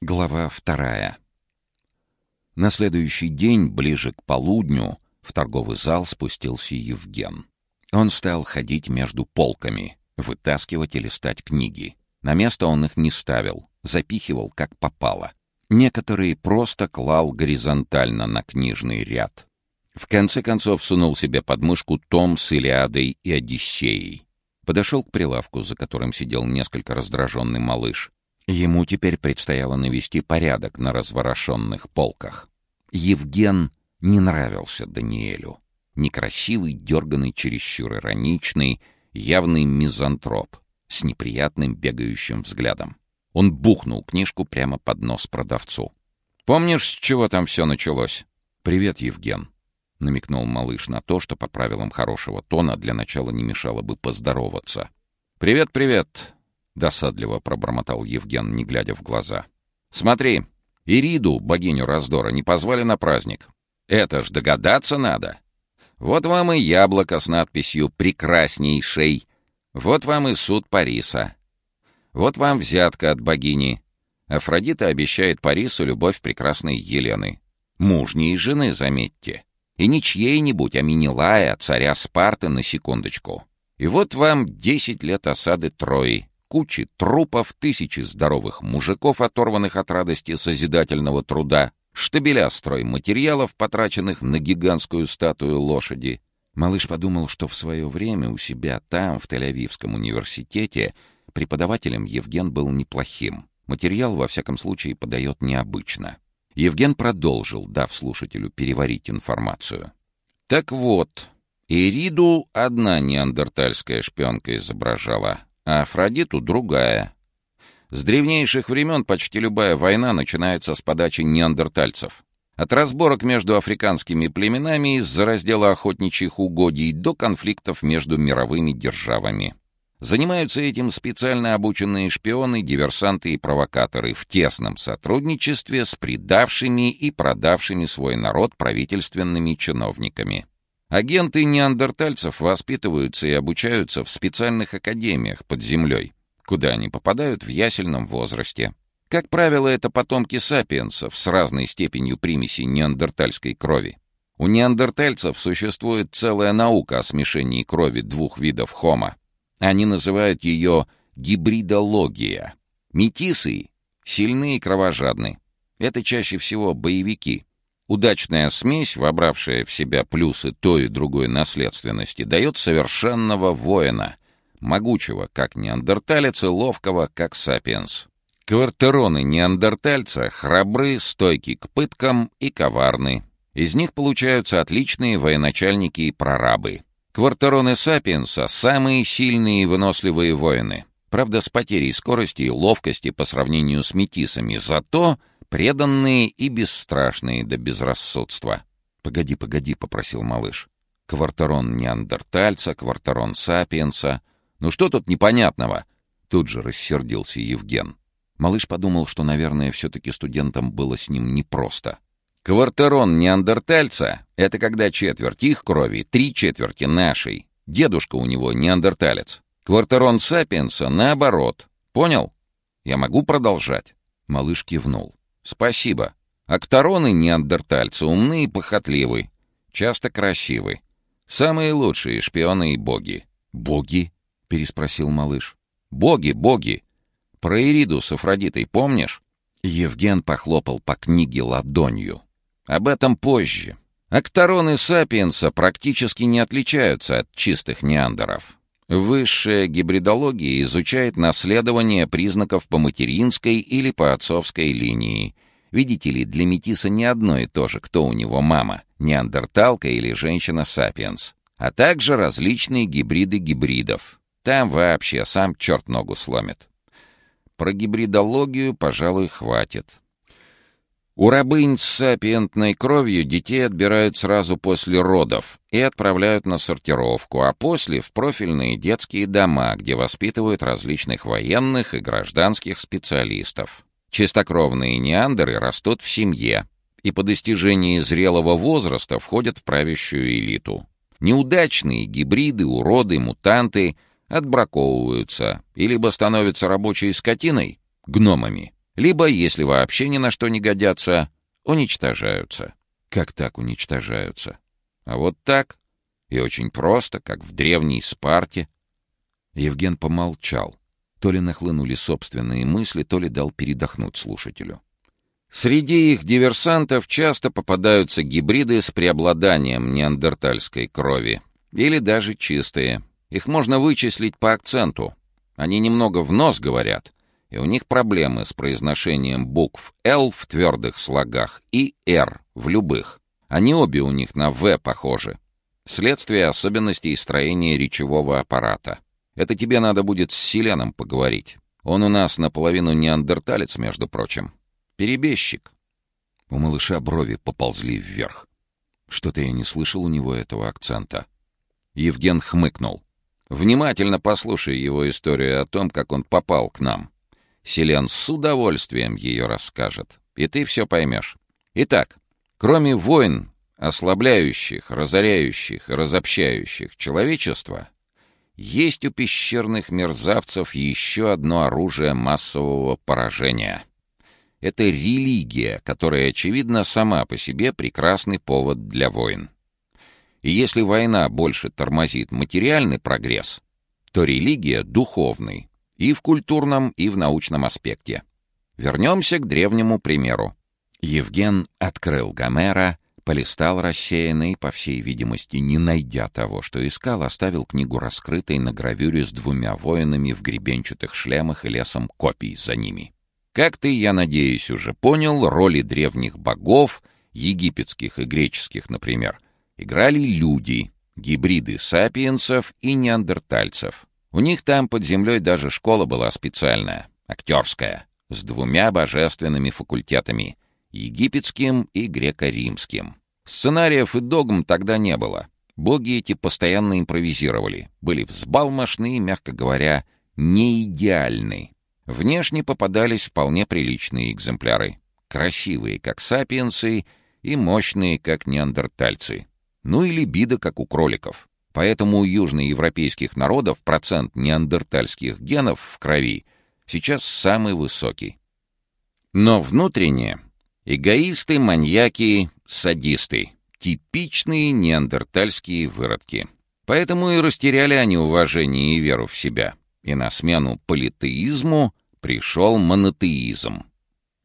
Глава вторая. На следующий день, ближе к полудню, в торговый зал спустился Евген. Он стал ходить между полками, вытаскивать и листать книги. На место он их не ставил, запихивал как попало. Некоторые просто клал горизонтально на книжный ряд. В конце концов сунул себе под мышку том с Илиадой и Одиссеей. Подошел к прилавку, за которым сидел несколько раздраженный малыш, Ему теперь предстояло навести порядок на разворошенных полках. Евген не нравился Даниэлю. Некрасивый, дерганный, чересчур ироничный, явный мизантроп с неприятным бегающим взглядом. Он бухнул книжку прямо под нос продавцу. «Помнишь, с чего там все началось?» «Привет, Евген», — намекнул малыш на то, что по правилам хорошего тона для начала не мешало бы поздороваться. «Привет, привет. Досадливо пробормотал Евген, не глядя в глаза. «Смотри, Ириду, богиню раздора, не позвали на праздник. Это ж догадаться надо. Вот вам и яблоко с надписью «Прекраснейшей». Вот вам и суд Париса. Вот вам взятка от богини. Афродита обещает Парису любовь прекрасной Елены. Мужней жены, заметьте. И не чьей-нибудь, а Минилая, царя Спарты, на секундочку. И вот вам десять лет осады Трои, кучи трупов, тысячи здоровых мужиков, оторванных от радости созидательного труда, штабеля стройматериалов, потраченных на гигантскую статую лошади. Малыш подумал, что в свое время у себя там, в Тель-Авивском университете, преподавателем Евген был неплохим. Материал, во всяком случае, подает необычно. Евген продолжил, дав слушателю переварить информацию. Так вот, Ириду одна неандертальская шпионка изображала, а Афродиту — другая. С древнейших времен почти любая война начинается с подачи неандертальцев. От разборок между африканскими племенами из-за раздела охотничьих угодий до конфликтов между мировыми державами. Занимаются этим специально обученные шпионы, диверсанты и провокаторы в тесном сотрудничестве с предавшими и продавшими свой народ правительственными чиновниками. Агенты неандертальцев воспитываются и обучаются в специальных академиях под землей, куда они попадают в ясельном возрасте. Как правило, это потомки сапиенсов с разной степенью примеси неандертальской крови. У неандертальцев существует целая наука о смешении крови двух видов хома. Они называют ее гибридология. Метисы сильны и кровожадны. Это чаще всего боевики, Удачная смесь, вобравшая в себя плюсы той и другой наследственности, дает совершенного воина, могучего, как неандерталец, и ловкого, как сапиенс. Квартероны неандертальца храбры, стойки к пыткам и коварны. Из них получаются отличные военачальники и прорабы. Квартероны сапиенса — самые сильные и выносливые воины. Правда, с потерей скорости и ловкости по сравнению с метисами, зато преданные и бесстрашные до безрассудства. «Погоди, погоди», — попросил малыш. «Квартерон неандертальца, квартерон сапиенса. Ну что тут непонятного?» Тут же рассердился Евген. Малыш подумал, что, наверное, все-таки студентам было с ним непросто. «Квартерон неандертальца — это когда четверть их крови, три четверти нашей. Дедушка у него неандерталец. Квартерон сапиенса — наоборот. Понял? Я могу продолжать?» Малыш кивнул. «Спасибо. Актороны неандертальцы умны и похотливы. Часто красивы. Самые лучшие шпионы и боги». «Боги?» — переспросил малыш. «Боги, боги! Про Ириду с Афродитой помнишь?» Евген похлопал по книге ладонью. «Об этом позже. Актороны Сапиенса практически не отличаются от чистых неандеров. Высшая гибридология изучает наследование признаков по материнской или по отцовской линии. Видите ли, для метиса не одно и то же, кто у него мама, неандерталка или женщина-сапиенс, а также различные гибриды гибридов. Там вообще сам черт ногу сломит. Про гибридологию, пожалуй, хватит. У рабынь с сапиентной кровью детей отбирают сразу после родов и отправляют на сортировку, а после — в профильные детские дома, где воспитывают различных военных и гражданских специалистов. Чистокровные неандеры растут в семье и по достижении зрелого возраста входят в правящую элиту. Неудачные гибриды, уроды, мутанты отбраковываются и либо становятся рабочей скотиной, гномами, Либо, если вообще ни на что не годятся, уничтожаются. Как так уничтожаются? А вот так. И очень просто, как в древней Спарте. Евген помолчал. То ли нахлынули собственные мысли, то ли дал передохнуть слушателю. Среди их диверсантов часто попадаются гибриды с преобладанием неандертальской крови. Или даже чистые. Их можно вычислить по акценту. Они немного в нос говорят, и у них проблемы с произношением букв «Л» в твердых слогах и «Р» в любых. Они обе у них на «В» похожи. Следствие особенностей строения речевого аппарата. Это тебе надо будет с Селеном поговорить. Он у нас наполовину неандерталец, между прочим. Перебежчик. У малыша брови поползли вверх. Что-то я не слышал у него этого акцента. Евген хмыкнул. Внимательно послушай его историю о том, как он попал к нам. Селен с удовольствием ее расскажет, и ты все поймешь. Итак, кроме войн, ослабляющих, разоряющих и разобщающих человечество, есть у пещерных мерзавцев еще одно оружие массового поражения. Это религия, которая, очевидно, сама по себе прекрасный повод для войн. И если война больше тормозит материальный прогресс, то религия — духовный, и в культурном, и в научном аспекте. Вернемся к древнему примеру. Евген открыл Гомера, полистал рассеянно и, по всей видимости, не найдя того, что искал, оставил книгу раскрытой на гравюре с двумя воинами в гребенчатых шлемах и лесом копий за ними. Как ты, я надеюсь, уже понял, роли древних богов, египетских и греческих, например, играли люди, гибриды сапиенсов и неандертальцев. У них там под землей даже школа была специальная, актерская, с двумя божественными факультетами — египетским и греко-римским. Сценариев и догм тогда не было. Боги эти постоянно импровизировали, были взбалмошны и, мягко говоря, не идеальны. Внешне попадались вполне приличные экземпляры. Красивые, как сапиенсы, и мощные, как неандертальцы. Ну и либидо, как у кроликов. Поэтому у южноевропейских народов процент неандертальских генов в крови сейчас самый высокий. Но внутренне эгоисты, маньяки, садисты. Типичные неандертальские выродки. Поэтому и растеряли они уважение и веру в себя. И на смену политеизму пришел монотеизм.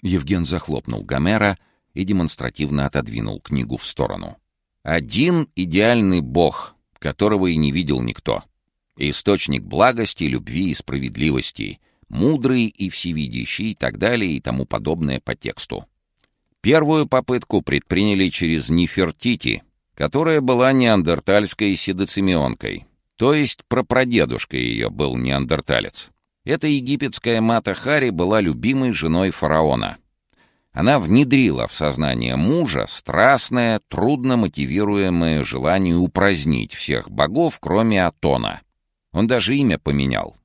Евген захлопнул Гомера и демонстративно отодвинул книгу в сторону. Один идеальный бог, которого и не видел никто. Источник благости, любви и справедливости, мудрый и всевидящий и так далее и тому подобное по тексту. Первую попытку предприняли через Нефертити, которая была неандертальской седоцимионкой, то есть прапрадедушка ее был неандерталец. Эта египетская Мата Хари была любимой женой фараона. Она внедрила в сознание мужа страстное, трудно мотивируемое желание упразднить всех богов, кроме Атона. Он даже имя поменял.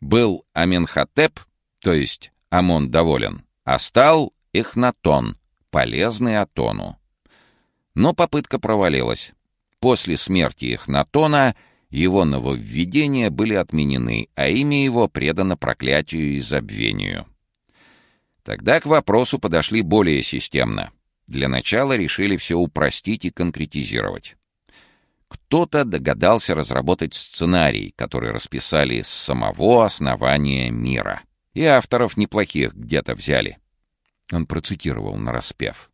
Был Аменхотеп, то есть Амон доволен, а стал Эхнатон, полезный Атону. Но попытка провалилась. После смерти Эхнатона его нововведения были отменены, а имя его предано проклятию и забвению. Тогда к вопросу подошли более системно. Для начала решили все упростить и конкретизировать. Кто-то догадался разработать сценарий, который расписали с самого основания мира. И авторов неплохих где-то взяли. Он процитировал нараспев.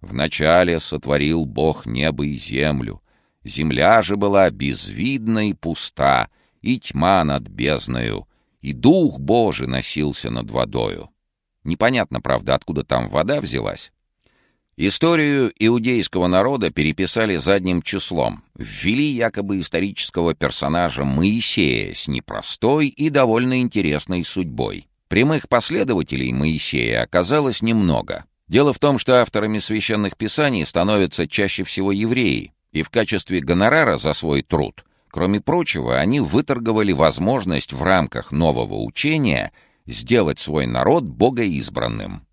«Вначале сотворил Бог небо и землю, Земля же была безвидна и пуста, и тьма над бездною, и Дух Божий носился над водою. Непонятно, правда, откуда там вода взялась. Историю иудейского народа переписали задним числом, ввели якобы исторического персонажа Моисея с непростой и довольно интересной судьбой. Прямых последователей Моисея оказалось немного. Дело в том, что авторами священных писаний становятся чаще всего евреи, и в качестве гонорара за свой труд, кроме прочего, они выторговали возможность в рамках нового учения сделать свой народ богоизбранным.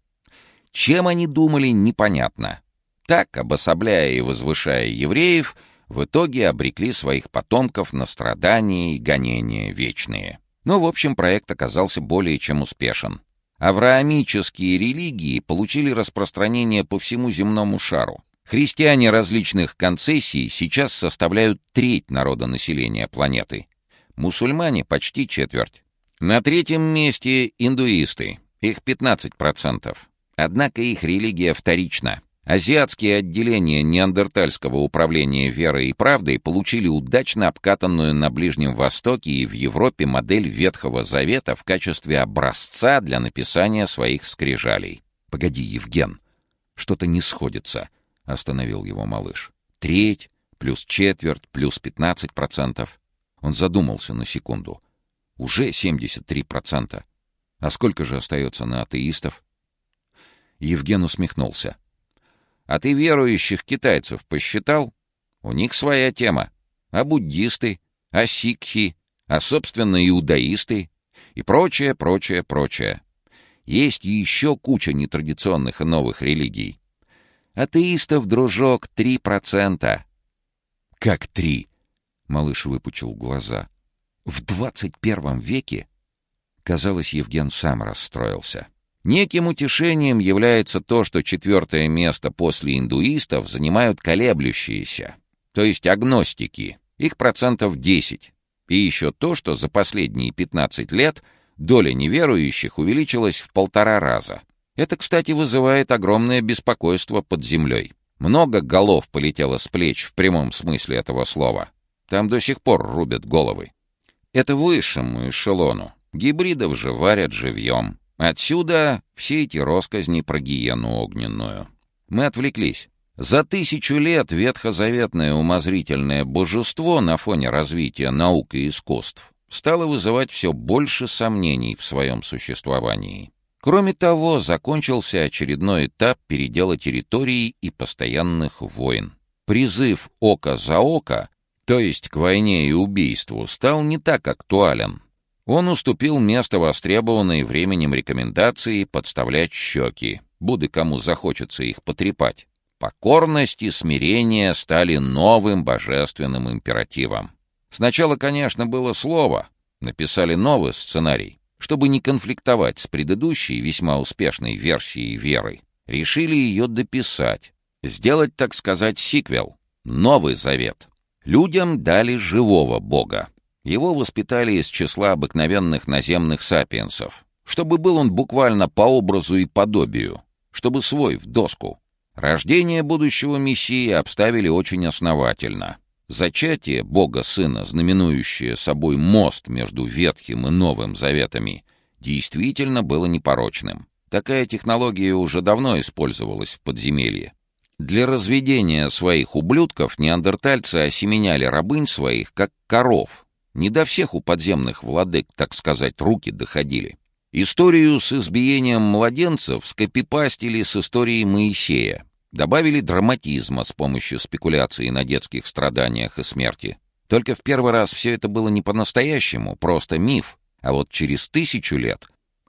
Чем они думали, непонятно. Так, обособляя и возвышая евреев, в итоге обрекли своих потомков на страдания и гонения вечные. Но, в общем, проект оказался более чем успешен. Авраамические религии получили распространение по всему земному шару. Христиане различных концессий сейчас составляют треть народонаселения планеты. Мусульмане — почти четверть. На третьем месте индуисты, их 15%. Однако их религия вторична. Азиатские отделения неандертальского управления верой и правдой получили удачно обкатанную на Ближнем Востоке и в Европе модель Ветхого Завета в качестве образца для написания своих скрижалей. «Погоди, Евген, что-то не сходится», — остановил его малыш. «Треть, плюс четверть, плюс пятнадцать процентов». Он задумался на секунду. «Уже семьдесят три процента. А сколько же остается на атеистов?» Евген усмехнулся. А ты верующих китайцев посчитал? У них своя тема. А буддисты, а сикхи, а, собственно, иудаисты и прочее, прочее, прочее. Есть еще куча нетрадиционных и новых религий. Атеистов, дружок, три процента. Как три? Малыш выпучил глаза. В двадцать первом веке? Казалось, Евген сам расстроился. Неким утешением является то, что четвертое место после индуистов занимают колеблющиеся, то есть агностики, их процентов 10. И еще то, что за последние 15 лет доля неверующих увеличилась в полтора раза. Это, кстати, вызывает огромное беспокойство под землей. Много голов полетело с плеч в прямом смысле этого слова. Там до сих пор рубят головы. Это высшему эшелону. Гибридов же варят живьем. Отсюда все эти росказни про гиену огненную. Мы отвлеклись. За тысячу лет ветхозаветное умозрительное божество на фоне развития наук и искусств стало вызывать все больше сомнений в своем существовании. Кроме того, закончился очередной этап передела территорий и постоянных войн. Призыв «око за око», то есть к войне и убийству, стал не так актуален, он уступил место востребованной временем рекомендации подставлять щеки, буды кому захочется их потрепать. Покорность и смирение стали новым божественным императивом. Сначала, конечно, было слово, написали новый сценарий. Чтобы не конфликтовать с предыдущей весьма успешной версией веры, решили ее дописать, сделать, так сказать, сиквел, Новый Завет. Людям дали живого Бога, его воспитали из числа обыкновенных наземных сапиенсов, чтобы был он буквально по образу и подобию, чтобы свой в доску. Рождение будущего Мессии обставили очень основательно. Зачатие Бога Сына, знаменующее собой мост между Ветхим и Новым Заветами, действительно было непорочным. Такая технология уже давно использовалась в подземелье. Для разведения своих ублюдков неандертальцы осеменяли рабынь своих, как коров, не до всех у подземных владык, так сказать, руки доходили. Историю с избиением младенцев скопипастили с историей Моисея. Добавили драматизма с помощью спекуляции на детских страданиях и смерти. Только в первый раз все это было не по-настоящему, просто миф. А вот через тысячу лет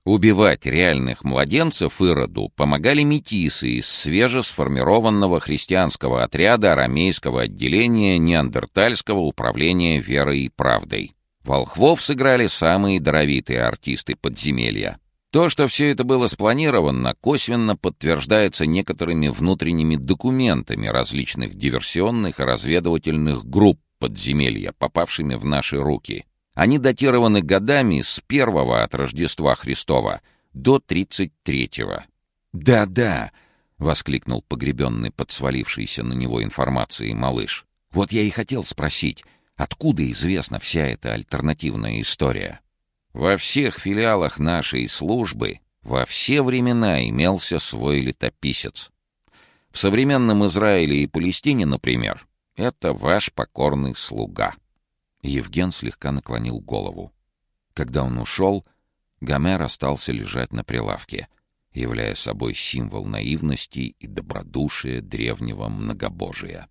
убивать реальных младенцев Ироду помогали метисы из свежесформированного христианского отряда арамейского отделения неандертальского управления верой и правдой. Волхвов сыграли самые даровитые артисты подземелья. То, что все это было спланировано, косвенно подтверждается некоторыми внутренними документами различных диверсионных и разведывательных групп подземелья, попавшими в наши руки. Они датированы годами с первого от Рождества Христова до тридцать третьего. «Да-да!» — воскликнул погребенный под свалившейся на него информацией малыш. «Вот я и хотел спросить, откуда известна вся эта альтернативная история?» Во всех филиалах нашей службы во все времена имелся свой летописец. В современном Израиле и Палестине, например, это ваш покорный слуга. Евген слегка наклонил голову. Когда он ушел, Гомер остался лежать на прилавке, являя собой символ наивности и добродушия древнего многобожия.